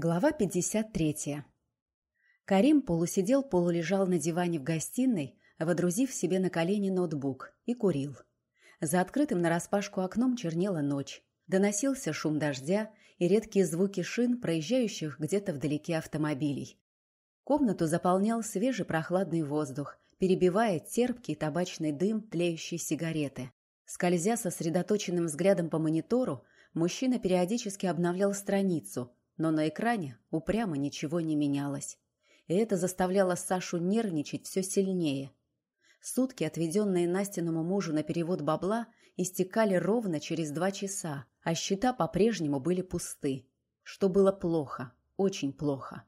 Глава 53. Карим полусидел, полулежал на диване в гостиной, водрузив себе на колени ноутбук, и курил. За открытым нараспашку окном чернела ночь. Доносился шум дождя и редкие звуки шин, проезжающих где-то вдалеке автомобилей. Комнату заполнял свежий прохладный воздух, перебивая терпкий табачный дым тлеющей сигареты. Скользя сосредоточенным взглядом по монитору, мужчина периодически обновлял страницу – но на экране упрямо ничего не менялось. И это заставляло Сашу нервничать все сильнее. Сутки, отведенные Настиному мужу на перевод бабла, истекали ровно через два часа, а счета по-прежнему были пусты. Что было плохо, очень плохо.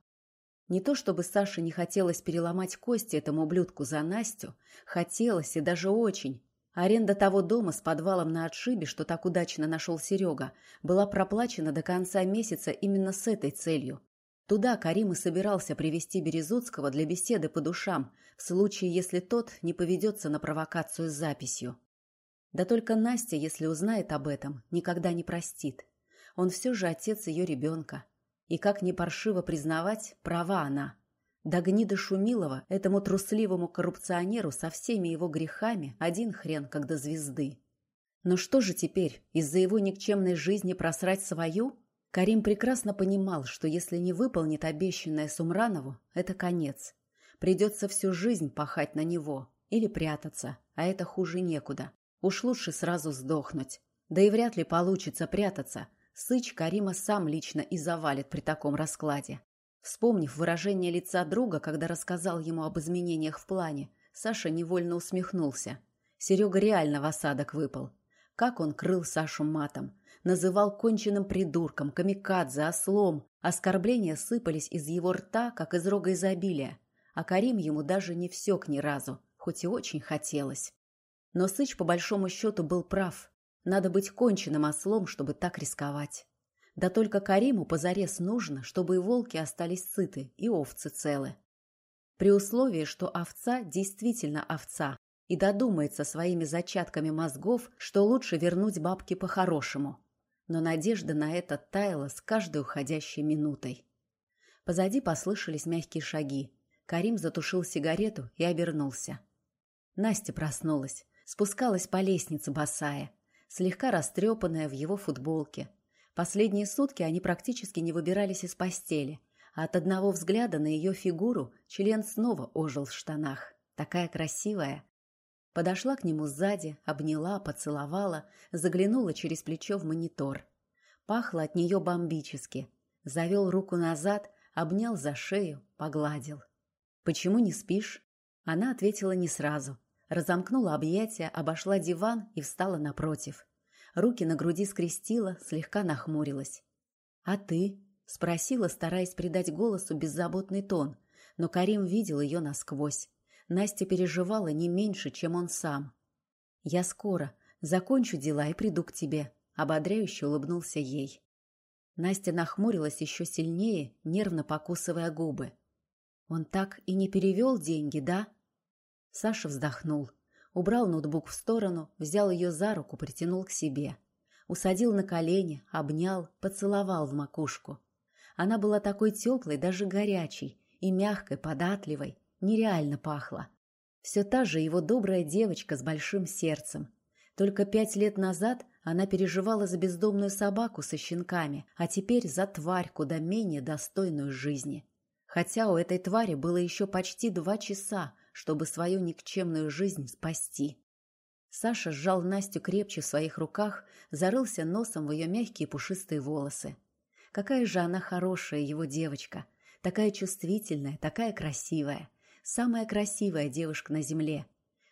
Не то чтобы Саше не хотелось переломать кости этому ублюдку за Настю, хотелось и даже очень, Аренда того дома с подвалом на отшибе, что так удачно нашел Серега, была проплачена до конца месяца именно с этой целью. Туда Карим и собирался привести Березутского для беседы по душам, в случае, если тот не поведется на провокацию с записью. Да только Настя, если узнает об этом, никогда не простит. Он все же отец ее ребенка. И как не паршиво признавать, права она – до гнида Шумилова, этому трусливому коррупционеру со всеми его грехами, один хрен, как до звезды. Но что же теперь, из-за его никчемной жизни просрать свою? Карим прекрасно понимал, что если не выполнит обещанное Сумранову, это конец. Придется всю жизнь пахать на него или прятаться, а это хуже некуда. Уж лучше сразу сдохнуть. Да и вряд ли получится прятаться. Сыч Карима сам лично и завалит при таком раскладе. Вспомнив выражение лица друга, когда рассказал ему об изменениях в плане, Саша невольно усмехнулся. Серега реально в осадок выпал. Как он крыл Сашу матом. Называл конченным придурком, камикадзе, ослом. Оскорбления сыпались из его рта, как из рога изобилия. А Карим ему даже не всек ни разу, хоть и очень хотелось. Но Сыч, по большому счету, был прав. Надо быть конченным ослом, чтобы так рисковать. Да только Кариму позарез нужно, чтобы и волки остались сыты, и овцы целы. При условии, что овца действительно овца и додумается своими зачатками мозгов, что лучше вернуть бабки по-хорошему. Но надежда на это таяла с каждой уходящей минутой. Позади послышались мягкие шаги. Карим затушил сигарету и обернулся. Настя проснулась, спускалась по лестнице босая, слегка растрепанная в его футболке – Последние сутки они практически не выбирались из постели, а от одного взгляда на ее фигуру член снова ожил в штанах. Такая красивая. Подошла к нему сзади, обняла, поцеловала, заглянула через плечо в монитор. Пахло от нее бомбически. Завел руку назад, обнял за шею, погладил. «Почему не спишь?» Она ответила не сразу. Разомкнула объятия, обошла диван и встала напротив руки на груди скрестила, слегка нахмурилась. «А ты?» — спросила, стараясь придать голосу беззаботный тон, но Карим видел ее насквозь. Настя переживала не меньше, чем он сам. «Я скоро. Закончу дела и приду к тебе», — ободряюще улыбнулся ей. Настя нахмурилась еще сильнее, нервно покусывая губы. «Он так и не перевел деньги, да?» Саша вздохнул убрал ноутбук в сторону, взял ее за руку, притянул к себе. Усадил на колени, обнял, поцеловал в макушку. Она была такой теплой, даже горячей, и мягкой, податливой, нереально пахла. Все та же его добрая девочка с большим сердцем. Только пять лет назад она переживала за бездомную собаку со щенками, а теперь за тварь, куда менее достойную жизни. Хотя у этой твари было еще почти два часа, чтобы свою никчемную жизнь спасти. Саша сжал Настю крепче в своих руках, зарылся носом в ее мягкие пушистые волосы. Какая же она хорошая, его девочка. Такая чувствительная, такая красивая. Самая красивая девушка на земле.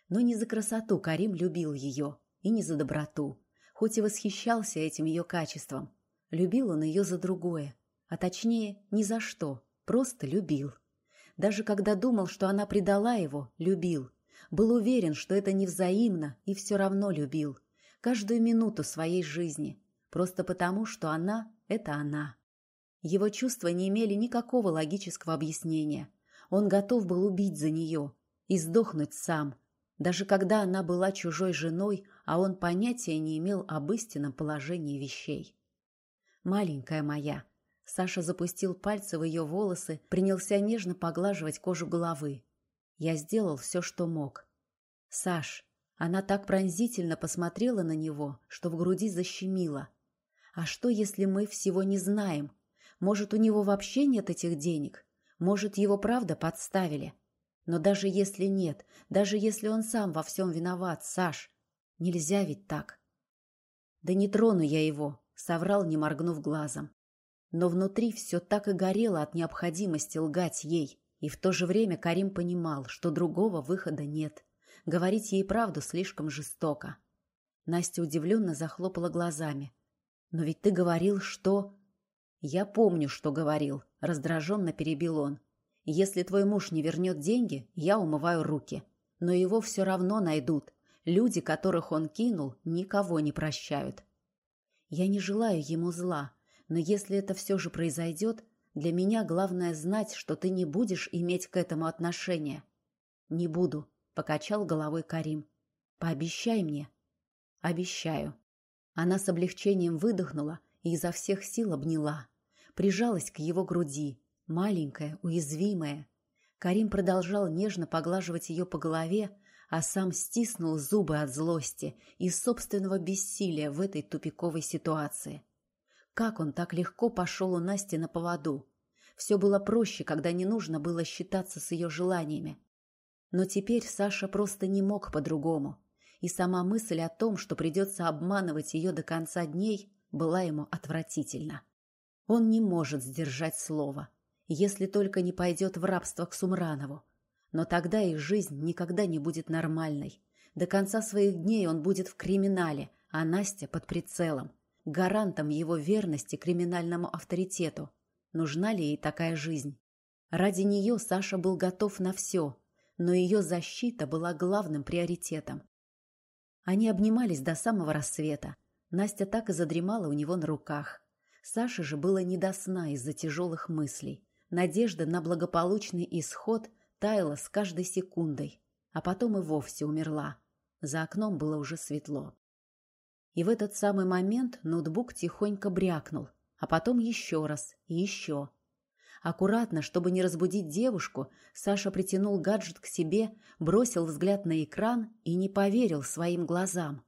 Но не за красоту Карим любил ее, и не за доброту. Хоть и восхищался этим ее качеством. Любил он ее за другое. А точнее, ни за что. Просто любил. Даже когда думал, что она предала его, любил. Был уверен, что это невзаимно, и все равно любил. Каждую минуту своей жизни. Просто потому, что она — это она. Его чувства не имели никакого логического объяснения. Он готов был убить за нее и сдохнуть сам, даже когда она была чужой женой, а он понятия не имел об истинном положении вещей. «Маленькая моя», Саша запустил пальцы в ее волосы, принялся нежно поглаживать кожу головы. Я сделал все, что мог. «Саш!» Она так пронзительно посмотрела на него, что в груди защемило. «А что, если мы всего не знаем? Может, у него вообще нет этих денег? Может, его правда подставили? Но даже если нет, даже если он сам во всем виноват, Саш, нельзя ведь так!» «Да не трону я его», — соврал, не моргнув глазом. Но внутри все так и горело от необходимости лгать ей. И в то же время Карим понимал, что другого выхода нет. Говорить ей правду слишком жестоко. Настя удивленно захлопала глазами. «Но ведь ты говорил, что...» «Я помню, что говорил», — раздраженно перебил он. «Если твой муж не вернет деньги, я умываю руки. Но его все равно найдут. Люди, которых он кинул, никого не прощают. Я не желаю ему зла, но если это все же произойдет, для меня главное знать, что ты не будешь иметь к этому отношения. Не буду, покачал головой Карим. Пообещай мне. Обещаю. Она с облегчением выдохнула и изо всех сил обняла. Прижалась к его груди, маленькая, уязвимая. Карим продолжал нежно поглаживать ее по голове, а сам стиснул зубы от злости и собственного бессилия в этой тупиковой ситуации. Как он так легко пошел у Насти на поводу? Все было проще, когда не нужно было считаться с ее желаниями. Но теперь Саша просто не мог по-другому. И сама мысль о том, что придется обманывать ее до конца дней, была ему отвратительна. Он не может сдержать слово, если только не пойдет в рабство к Сумранову. Но тогда их жизнь никогда не будет нормальной. До конца своих дней он будет в криминале, а Настя под прицелом гарантом его верности криминальному авторитету. Нужна ли ей такая жизнь? Ради нее Саша был готов на все, но ее защита была главным приоритетом. Они обнимались до самого рассвета. Настя так и задремала у него на руках. Саше же было не до сна из-за тяжелых мыслей. Надежда на благополучный исход таяла с каждой секундой, а потом и вовсе умерла. За окном было уже светло. И в этот самый момент ноутбук тихонько брякнул, а потом еще раз и еще. Аккуратно, чтобы не разбудить девушку, Саша притянул гаджет к себе, бросил взгляд на экран и не поверил своим глазам.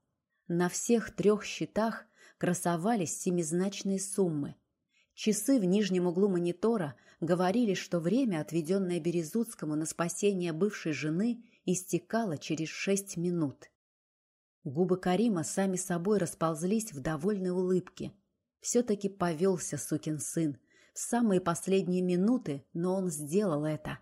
На всех трех счетах красовались семизначные суммы. Часы в нижнем углу монитора говорили, что время, отведенное Березутскому на спасение бывшей жены, истекало через шесть минут. Губы Карима сами собой расползлись в довольной улыбке. Все-таки повелся сукин сын. В самые последние минуты, но он сделал это.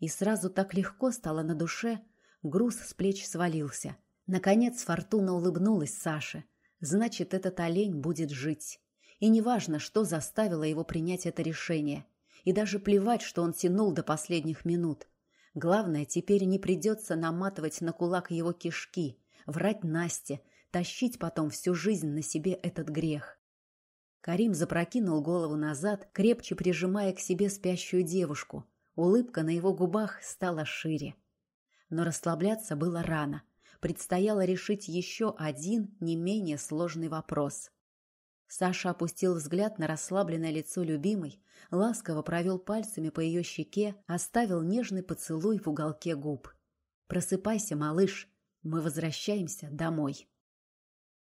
И сразу так легко стало на душе, груз с плеч свалился. Наконец Фортуна улыбнулась Саше. Значит, этот олень будет жить. И неважно, что заставило его принять это решение. И даже плевать, что он тянул до последних минут. Главное, теперь не придется наматывать на кулак его кишки – врать Насте, тащить потом всю жизнь на себе этот грех. Карим запрокинул голову назад, крепче прижимая к себе спящую девушку. Улыбка на его губах стала шире. Но расслабляться было рано. Предстояло решить еще один, не менее сложный вопрос. Саша опустил взгляд на расслабленное лицо любимой, ласково провел пальцами по ее щеке, оставил нежный поцелуй в уголке губ. «Просыпайся, малыш!» Мы возвращаемся домой.